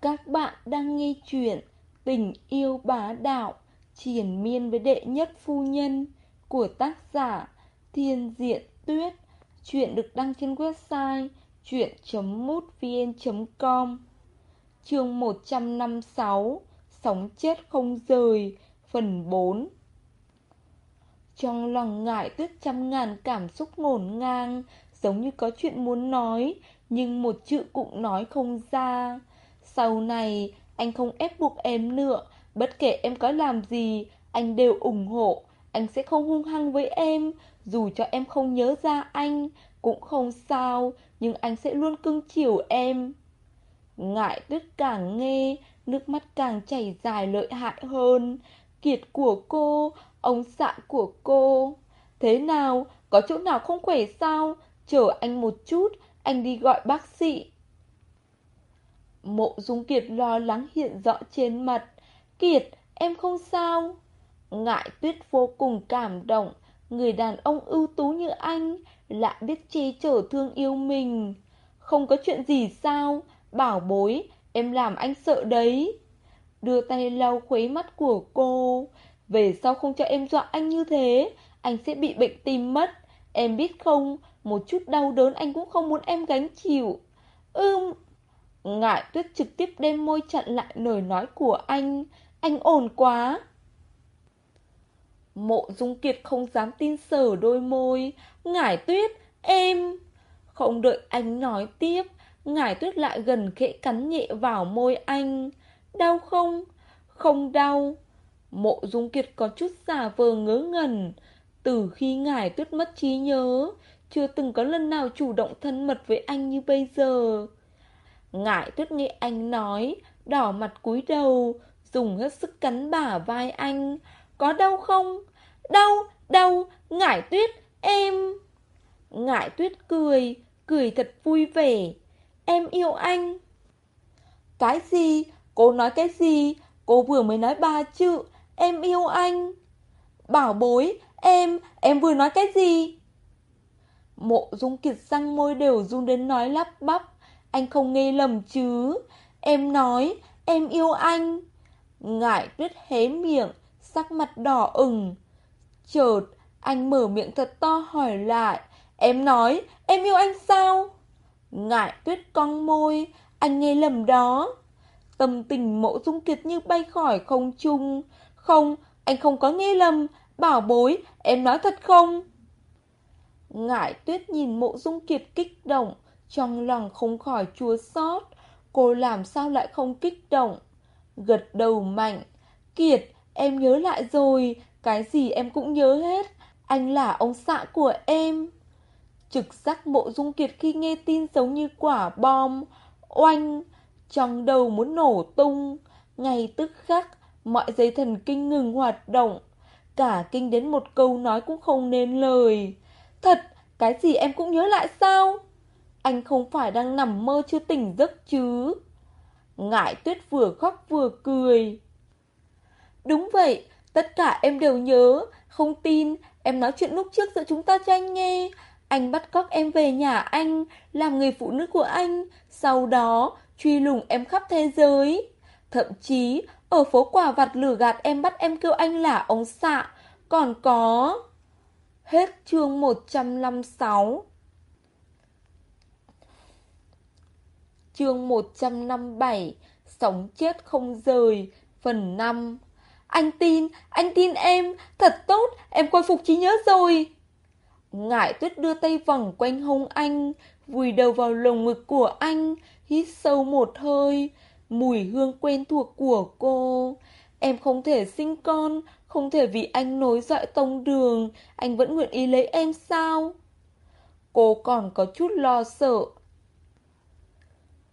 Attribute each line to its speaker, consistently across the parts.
Speaker 1: Các bạn đang nghe chuyện Tình yêu bá đạo triển miên với đệ nhất phu nhân Của tác giả Thiên Diện Tuyết. Chuyện được đăng trên website chuyện.mútvn.com Chương 156 Sống chết không rời, Phần 4 Trong lòng ngại tuyết trăm ngàn cảm xúc ngổn ngang, Giống như có chuyện muốn nói, Nhưng một chữ cũng nói không ra sau này, anh không ép buộc em nữa, bất kể em có làm gì, anh đều ủng hộ. Anh sẽ không hung hăng với em, dù cho em không nhớ ra anh, cũng không sao, nhưng anh sẽ luôn cưng chiều em. Ngại tuyết càng nghe, nước mắt càng chảy dài lợi hại hơn. Kiệt của cô, ông xạ của cô. Thế nào, có chỗ nào không khỏe sao? Chờ anh một chút, anh đi gọi bác sĩ. Mộ Dung Kiệt lo lắng hiện rõ trên mặt. Kiệt, em không sao. Ngại tuyết vô cùng cảm động. Người đàn ông ưu tú như anh lại biết che chở thương yêu mình. Không có chuyện gì sao? Bảo bối, em làm anh sợ đấy. Đưa tay lau khuấy mắt của cô. Về sau không cho em dọa anh như thế, anh sẽ bị bệnh tim mất. Em biết không, một chút đau đớn anh cũng không muốn em gánh chịu. Ưm, Ngại tuyết trực tiếp đem môi chặn lại lời nói của anh. Anh ổn quá. Mộ dung kiệt không dám tin sở đôi môi. Ngải tuyết, em... Không đợi anh nói tiếp, ngải tuyết lại gần khẽ cắn nhẹ vào môi anh. Đau không? Không đau. Mộ dung kiệt có chút giả vờ ngớ ngẩn. Từ khi ngải tuyết mất trí nhớ, chưa từng có lần nào chủ động thân mật với anh như bây giờ. Ngại tuyết nghe anh nói, đỏ mặt cúi đầu, dùng hết sức cắn bả vai anh. Có đau không? Đau, đau, ngải tuyết, em... Ngại tuyết cười, cười thật vui vẻ. Em yêu anh. Cái gì? Cô nói cái gì? Cô vừa mới nói ba chữ, em yêu anh. Bảo bối, em, em vừa nói cái gì? Mộ dung kiệt răng môi đều run đến nói lắp bắp. Anh không nghe lầm chứ. Em nói, em yêu anh. Ngại tuyết hé miệng, sắc mặt đỏ ửng. Chợt, anh mở miệng thật to hỏi lại. Em nói, em yêu anh sao? Ngại tuyết cong môi, anh nghe lầm đó. Tâm tình mộ dung kiệt như bay khỏi không trung. Không, anh không có nghe lầm. Bảo bối, em nói thật không? Ngại tuyết nhìn mộ dung kiệt kích động. Trong lòng không khỏi chua xót. Cô làm sao lại không kích động? Gật đầu mạnh. Kiệt, em nhớ lại rồi. Cái gì em cũng nhớ hết. Anh là ông xã của em. Trực giác mộ dung kiệt khi nghe tin giống như quả bom. Oanh, Trong đầu muốn nổ tung. Ngay tức khắc, Mọi dây thần kinh ngừng hoạt động. Cả kinh đến một câu nói cũng không nên lời. Thật, Cái gì em cũng nhớ lại sao? Anh không phải đang nằm mơ chưa tỉnh giấc chứ? Ngải tuyết vừa khóc vừa cười. Đúng vậy, tất cả em đều nhớ. Không tin, em nói chuyện lúc trước giữa chúng ta cho anh nghe. Anh bắt cóc em về nhà anh, làm người phụ nữ của anh. Sau đó, truy lùng em khắp thế giới. Thậm chí, ở phố quả vặt lửa gạt em bắt em kêu anh là ông xạ. Còn có... Hết chương 156 Chương 157 Sống chết không rời Phần 5 Anh tin, anh tin em Thật tốt, em khôi phục trí nhớ rồi. Ngải tuyết đưa tay vòng quanh hông anh Vùi đầu vào lồng ngực của anh Hít sâu một hơi. Mùi hương quen thuộc của cô. Em không thể sinh con Không thể vì anh nối dõi tông đường Anh vẫn nguyện ý lấy em sao? Cô còn có chút lo sợ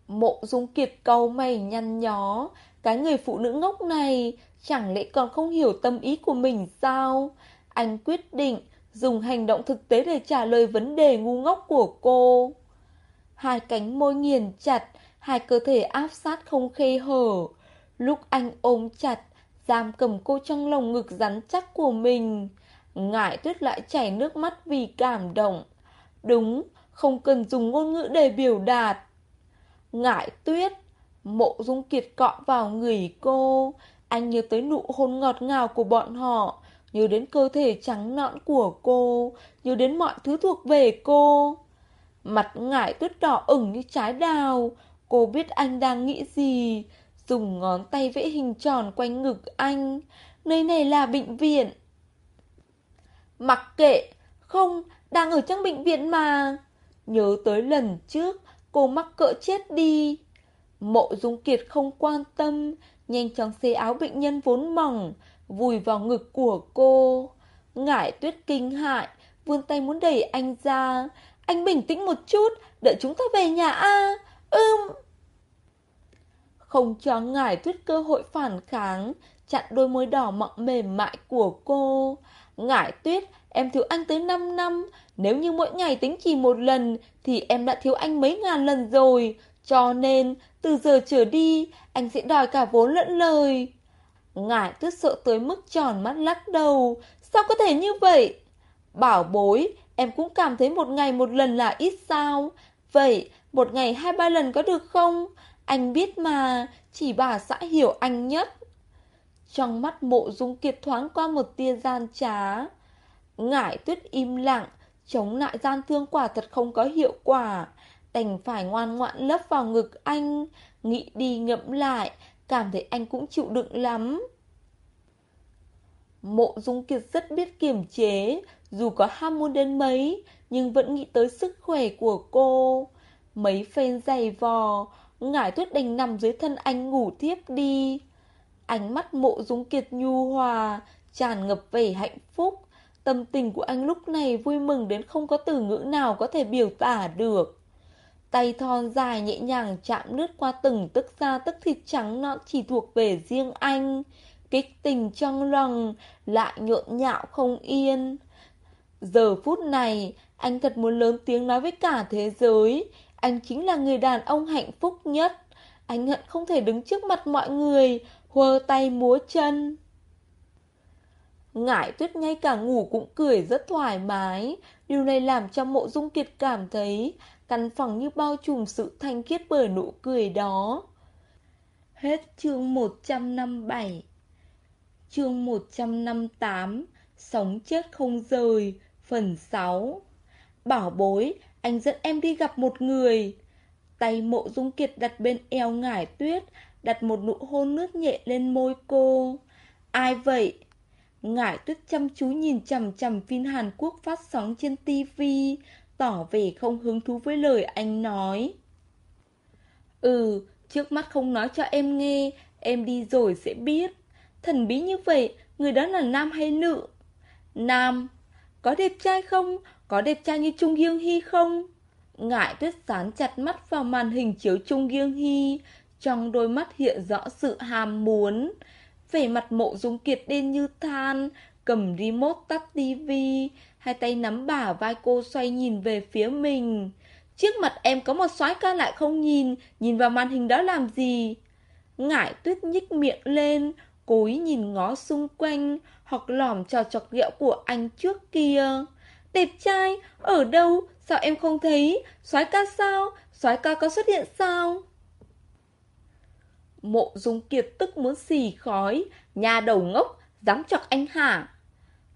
Speaker 1: Mộ dung kiệt cau mày nhăn nhó, cái người phụ nữ ngốc này chẳng lẽ còn không hiểu tâm ý của mình sao? Anh quyết định dùng hành động thực tế để trả lời vấn đề ngu ngốc của cô. Hai cánh môi nghiền chặt, hai cơ thể áp sát không khê hở. Lúc anh ôm chặt, giam cầm cô trong lồng ngực rắn chắc của mình. ngại tuyết lại chảy nước mắt vì cảm động. Đúng, không cần dùng ngôn ngữ để biểu đạt ngải tuyết, Mộ Dung Kiệt cọ vào người cô, anh nhớ tới nụ hôn ngọt ngào của bọn họ, nhớ đến cơ thể trắng nõn của cô, nhớ đến mọi thứ thuộc về cô. Mặt ngải tuyết đỏ ửng như trái đào, cô biết anh đang nghĩ gì, dùng ngón tay vẽ hình tròn quanh ngực anh. Nơi này là bệnh viện. Mặc kệ, không, đang ở trong bệnh viện mà. Nhớ tới lần trước, cô mắc cỡ chết đi. Mộ Dung Kiệt không quan tâm, nhanh chóng xé áo bệnh nhân vốn mỏng, vùi vào ngực của cô. Ngải tuyết kinh hại, vươn tay muốn đẩy anh ra. Anh bình tĩnh một chút, đợi chúng ta về nhà a. Ưm. Không cho ngải tuyết cơ hội phản kháng, chặn đôi môi đỏ mọng mềm mại của cô. Ngải tuyết, em thiếu anh tới 5 năm, nếu như mỗi ngày tính chỉ một lần thì em đã thiếu anh mấy ngàn lần rồi. Cho nên, từ giờ trở đi, anh sẽ đòi cả vốn lẫn lời. Ngải tuyết sợ tới mức tròn mắt lắc đầu. Sao có thể như vậy? Bảo bối, em cũng cảm thấy một ngày một lần là ít sao. Vậy, một ngày hai ba lần có được không? Anh biết mà, chỉ bà xã hiểu anh nhất. Trong mắt mộ dung kiệt thoáng qua một tia gian trá. Ngải tuyết im lặng, chống lại gian thương quả thật không có hiệu quả. Đành phải ngoan ngoãn lấp vào ngực anh, nghĩ đi ngẫm lại, cảm thấy anh cũng chịu đựng lắm. Mộ dung kiệt rất biết kiềm chế, dù có ham muốn đến mấy, nhưng vẫn nghĩ tới sức khỏe của cô. Mấy phen dày vò, ngải tuyết đành nằm dưới thân anh ngủ tiếp đi. Ánh mắt mộ dung kiệt nhu hòa, tràn ngập vẻ hạnh phúc. Tâm tình của anh lúc này vui mừng đến không có từ ngữ nào có thể biểu tả được. Tay thon dài nhẹ nhàng chạm lướt qua từng tức da tức thịt trắng nõn chỉ thuộc về riêng anh. Kích tình trong lòng, lại nhộn nhạo không yên. Giờ phút này, anh thật muốn lớn tiếng nói với cả thế giới. Anh chính là người đàn ông hạnh phúc nhất. Anh hận không thể đứng trước mặt mọi người, hơ tay múa chân. Ngải tuyết ngay cả ngủ cũng cười rất thoải mái. Điều này làm cho mộ dung kiệt cảm thấy căn phòng như bao trùm sự thanh khiết bởi nụ cười đó. Hết chương 157 Chương 158 Sống chết không rời Phần 6 Bảo bối, anh dẫn em đi gặp một người. Tay mộ dung kiệt đặt bên eo ngải tuyết, đặt một nụ hôn nước nhẹ lên môi cô. Ai vậy? Ngải tuyết chăm chú nhìn chằm chằm phim Hàn Quốc phát sóng trên tivi, tỏ vẻ không hứng thú với lời anh nói. Ừ, trước mắt không nói cho em nghe, em đi rồi sẽ biết. Thần bí như vậy, người đó là nam hay nữ? Nam. Có đẹp trai không? Có đẹp trai như Trung Giương Hy không? Ngải tuyết sán chặt mắt vào màn hình chiếu Trung Giương Hy, trong đôi mắt hiện rõ sự ham muốn. Vẻ mặt mộ dung kiệt đen như than, cầm remote tắt tivi, hai tay nắm bả vai cô xoay nhìn về phía mình. Trước mặt em có một soái ca lại không nhìn, nhìn vào màn hình đó làm gì? Ngải tuyết nhích miệng lên, cúi nhìn ngó xung quanh, hoặc lỏm trò chọc ghẹo của anh trước kia. Đẹp trai, ở đâu, sao em không thấy, soái ca sao, soái ca có xuất hiện sao? Mộ dung kiệt tức muốn xì khói, nhà đầu ngốc, dám chọc anh hả?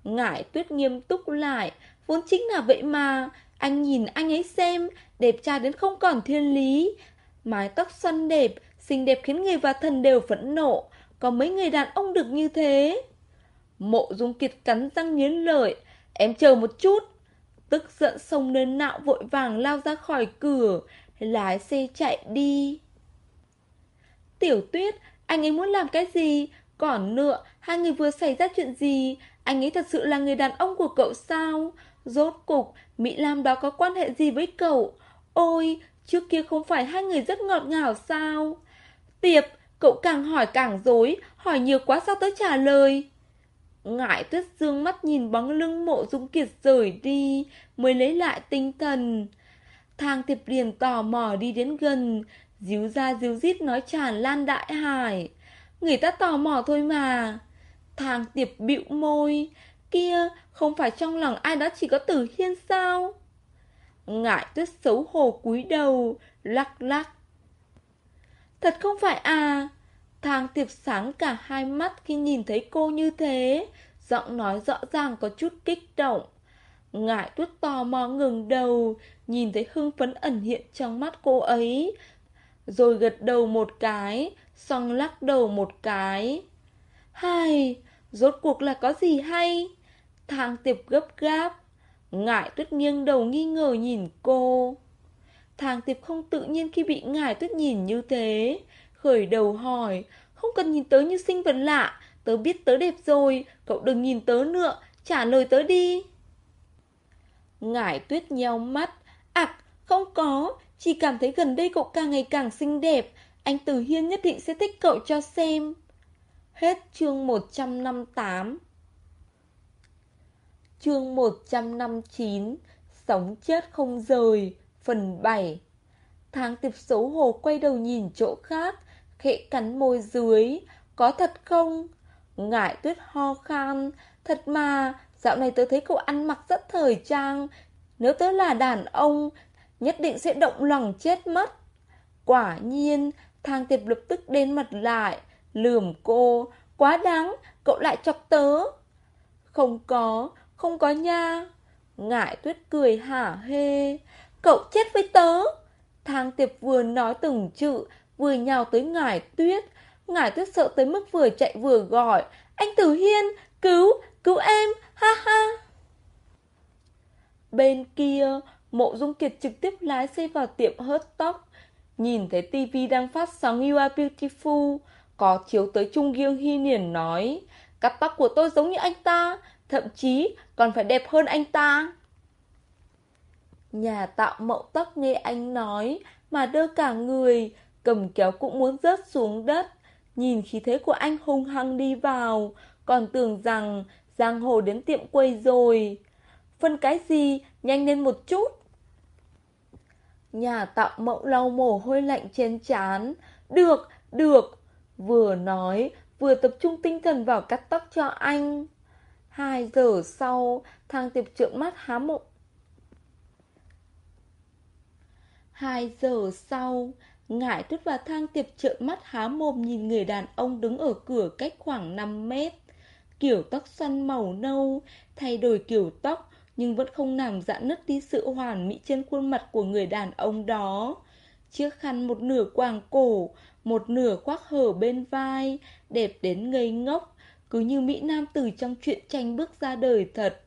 Speaker 1: Ngải tuyết nghiêm túc lại, vốn chính là vậy mà, anh nhìn anh ấy xem, đẹp trai đến không còn thiên lý. Mái tóc xoăn đẹp, xinh đẹp khiến người và thần đều phẫn nộ, có mấy người đàn ông được như thế. Mộ dung kiệt cắn răng nghiến lợi, em chờ một chút. Tức giận xông lên nạo vội vàng lao ra khỏi cửa, lái xe chạy đi. Tiểu tuyết, anh ấy muốn làm cái gì? Còn nữa, hai người vừa xảy ra chuyện gì? Anh ấy thật sự là người đàn ông của cậu sao? Rốt cục, Mỹ Lam đó có quan hệ gì với cậu? Ôi, trước kia không phải hai người rất ngọt ngào sao? Tiệp, cậu càng hỏi càng dối, hỏi nhiều quá sao tới trả lời? Ngải tuyết dương mắt nhìn bóng lưng mộ dung kiệt rời đi, mới lấy lại tinh thần. Thang tiệp liền tò mò đi đến gần, díu ra díu dít nói tràn lan đại hải. Người ta tò mò thôi mà. Thang tiệp bĩu môi, kia không phải trong lòng ai đó chỉ có tử hiên sao? Ngải tuyết xấu hổ cúi đầu, lắc lắc. Thật không phải à? Thang tiệp sáng cả hai mắt khi nhìn thấy cô như thế, giọng nói rõ ràng có chút kích động. Ngải tuyết tò mò ngừng đầu, nhìn thấy hưng phấn ẩn hiện trong mắt cô ấy. Rồi gật đầu một cái, xong lắc đầu một cái. Hai, rốt cuộc là có gì hay? Thang tiệp gấp gáp. Ngải tuyết nghiêng đầu nghi ngờ nhìn cô. Thang tiệp không tự nhiên khi bị ngải tuyết nhìn như thế. Khởi đầu hỏi, không cần nhìn tớ như sinh vật lạ, tớ biết tớ đẹp rồi, cậu đừng nhìn tớ nữa, trả lời tớ đi. Ngải tuyết nheo mắt, ạc, không có, chỉ cảm thấy gần đây cậu càng ngày càng xinh đẹp, anh Từ Hiên nhất định sẽ thích cậu cho xem. Hết chương 158 Chương 159 Sống chết không rời. Phần 7 Tháng tiệp xấu hổ quay đầu nhìn chỗ khác. Khẽ cắn môi dưới. Có thật không? Ngải tuyết ho khan. Thật mà Dạo này tớ thấy cậu ăn mặc rất thời trang. Nếu tớ là đàn ông Nhất định sẽ động lòng chết mất. Quả nhiên, Thang tiệp lập tức đến mặt lại. Lườm cô, Quá đáng, Cậu lại chọc tớ. Không có Không có nha. Ngải tuyết cười hả hê. Cậu chết với tớ. Thang tiệp vừa nói từng chữ, Vừa nhào tới ngải tuyết. Ngải tuyết sợ tới mức vừa chạy vừa gọi, Anh Tử Hiên, Cứu Cứu em, Ha ha. Bên kia Mộ Dung Kiệt trực tiếp lái xe vào tiệm hớt tóc, Nhìn thấy tivi đang phát sóng You Are Beautiful, Có chiếu tới Trung Gyeong Hy liền nói, Cắt tóc của tôi giống như anh ta, Thậm chí còn phải đẹp hơn anh ta. Nhà tạo mẫu tóc nghe anh nói Mà đơ cả người, Cầm kéo cũng muốn rớt xuống đất. Nhìn khí thế của anh hung hăng đi vào, Còn tưởng rằng Giang hồ đến tiệm quầy rồi. Phân cái gì, Nhanh lên một chút. Nhà tạo mẫu lau mồ hôi lạnh trên chán Được, được. Vừa nói Vừa tập trung tinh thần vào cắt tóc cho anh. Hai giờ sau Thang tiệp trượng mắt há mộng Hai giờ sau Ngải tuyết và thang tiệp trợn mắt há mồm nhìn người đàn ông đứng ở cửa cách khoảng 5 mét. Kiểu tóc xoăn màu nâu Thay đổi kiểu tóc nhưng vẫn không làm dạn nứt đi sự hoàn mỹ trên khuôn mặt của người đàn ông đó. Chiếc khăn một nửa quàng cổ Một nửa khoác hở bên vai Đẹp đến ngây ngốc Cứ như Mỹ Nam tử trong chuyện tranh bước ra đời thật.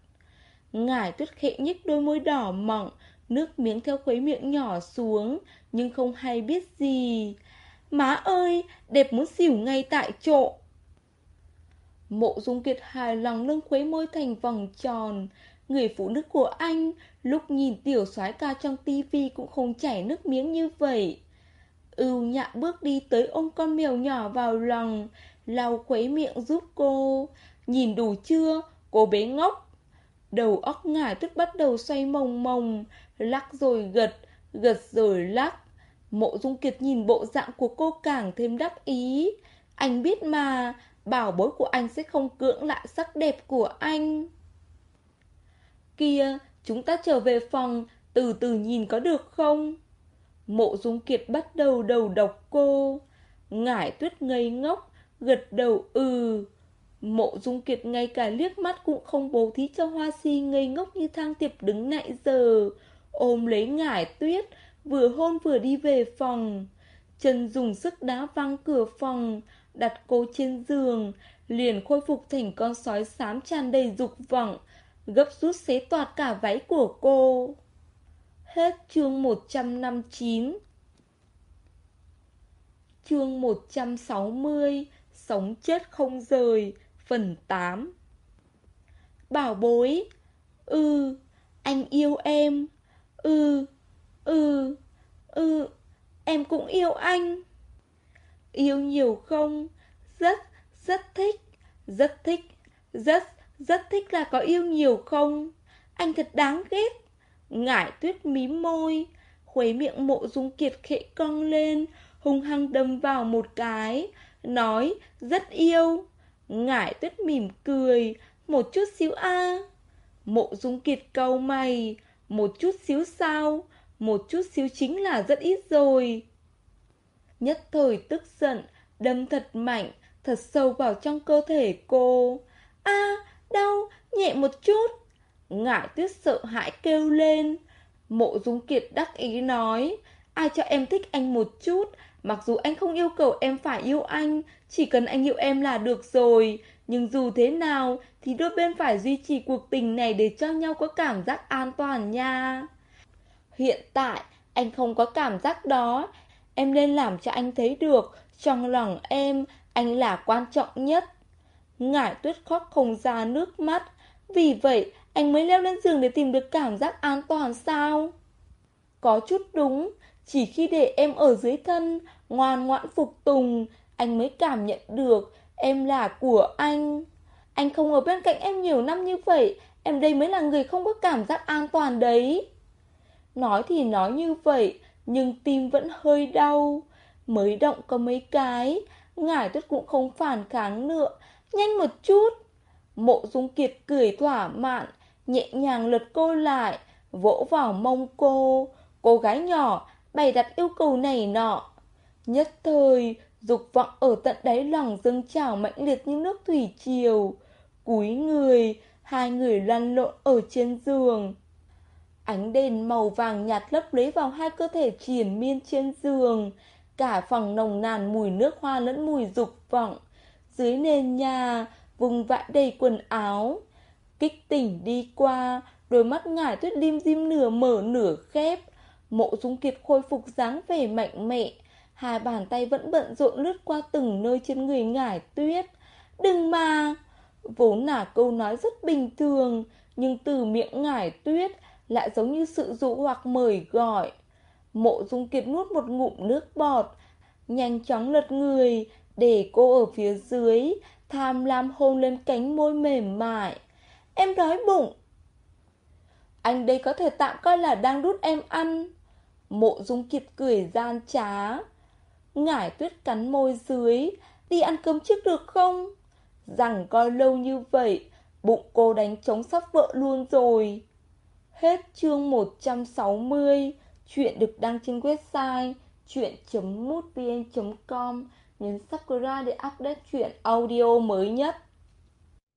Speaker 1: Ngải tuyết khẽ nhích đôi môi đỏ mọng Nước miếng theo khuấy miệng nhỏ xuống Nhưng không hay biết gì. Má ơi, đẹp muốn xỉu ngay tại chỗ. Mộ dung kiệt hài lòng nâng khuấy môi thành vòng tròn Người phụ nữ của anh Lúc nhìn tiểu soái ca trong tivi Cũng không chảy nước miếng như vậy. Ưu nhạ bước đi tới ôm con mèo nhỏ vào lòng, lau khuấy miệng giúp cô. Nhìn đủ chưa? Cô bé ngốc. Đầu óc ngải tuyết bắt đầu xoay mồng mồng Lắc rồi gật Gật rồi lắc. Mộ Dung Kiệt nhìn bộ dạng của cô càng thêm đắc ý. Anh biết mà, Bảo bối của anh sẽ không cưỡng lại sắc đẹp của anh. Kia Chúng ta trở về phòng Từ từ nhìn có được không? Mộ Dung Kiệt bắt đầu đầu độc cô. Ngải tuyết ngây ngốc Gật đầu ừ. Mộ Dung Kiệt ngay cả liếc mắt cũng không bố thí cho Hoa Si ngây ngốc như thang tiệp đứng nãy giờ. Ôm lấy ngải tuyết, vừa hôn vừa đi về phòng. Chân dùng sức đá văng cửa phòng, đặt cô trên giường, liền khôi phục thành con sói xám tràn đầy dục vọng, gấp rút xé toạt cả váy của cô. Hết chương 159 Chương 160 Sống chết không rời Phần 8 Bảo bối Ừ Anh yêu em Ừ, ừ, ừ, em cũng yêu anh. Yêu nhiều không? Rất, rất thích, rất thích, rất, rất thích là có yêu nhiều không? Anh thật đáng ghét. Ngải tuyết mím môi, khuấy miệng mộ dung kiệt khẽ cong lên, hung hăng đâm vào một cái, nói rất yêu. Ngải tuyết mỉm cười, một chút xíu a. Mộ dung kiệt câu mày, một chút xíu sao Một chút xíu chính là rất ít rồi Nhất thời tức giận, đâm thật mạnh, thật sâu vào trong cơ thể cô. a đau, nhẹ một chút. Ngải tuyết sợ hãi kêu lên. Mộ Dung Kiệt đắc ý nói, ai cho em thích anh một chút, mặc dù anh không yêu cầu em phải yêu anh, chỉ cần anh yêu em là được rồi. Nhưng dù thế nào thì đôi bên phải duy trì cuộc tình này để cho nhau có cảm giác an toàn nha. Hiện tại anh không có cảm giác đó, em nên làm cho anh thấy được, trong lòng em, anh là quan trọng nhất. Ngải tuyết khóc không ra nước mắt, vì vậy anh mới leo lên giường để tìm được cảm giác an toàn sao? Có chút đúng, chỉ khi để em ở dưới thân, ngoan ngoãn phục tùng, anh mới cảm nhận được em là của anh. Anh không ở bên cạnh em nhiều năm như vậy, em đây mới là người không có cảm giác an toàn đấy. Nói thì nói như vậy, nhưng tim vẫn hơi đau. Mới động có mấy cái, ngải tuyết cũng không phản kháng nữa, nhanh một chút. Mộ dung kiệt cười thỏa mãn, nhẹ nhàng lật cô lại, vỗ vào mông cô. Cô gái nhỏ, bày đặt yêu cầu này nọ. Nhất thời, dục vọng ở tận đáy lòng dâng trào mãnh liệt như nước thủy triều. Cúi người, hai người lăn lộn ở trên giường. Ánh đèn màu vàng nhạt lấp lấy vào hai cơ thể triền miên trên giường. Cả phòng nồng nàn mùi nước hoa lẫn mùi dục vọng. Dưới nền nhà, vùng vãi đầy quần áo. Kích tỉnh đi qua, đôi mắt ngải tuyết lim dim nửa mở nửa khép. Mộ dung kiệt khôi phục dáng vẻ mạnh mẽ. Hai bàn tay vẫn bận rộn lướt qua từng nơi trên người ngải tuyết. Đừng mà! Vốn là câu nói rất bình thường, nhưng từ miệng ngải tuyết lại giống như sự dụ hoặc mời gọi. Mộ dung kiệt nuốt một ngụm nước bọt, nhanh chóng lật người, để cô ở phía dưới, tham lam hôn lên cánh môi mềm mại. Em đói bụng. Anh đây có thể tạm coi là đang đút em ăn. Mộ dung kiệt cười gian trá. Ngải tuyết cắn môi dưới, đi ăn cơm trước được không? Rằng coi lâu như vậy, bụng cô đánh trống sắp vợ luôn rồi. Hết chương 160, chuyện được đăng trên website chuyện.mútvn.com. Nhấn subscribe để update chuyện audio mới nhất.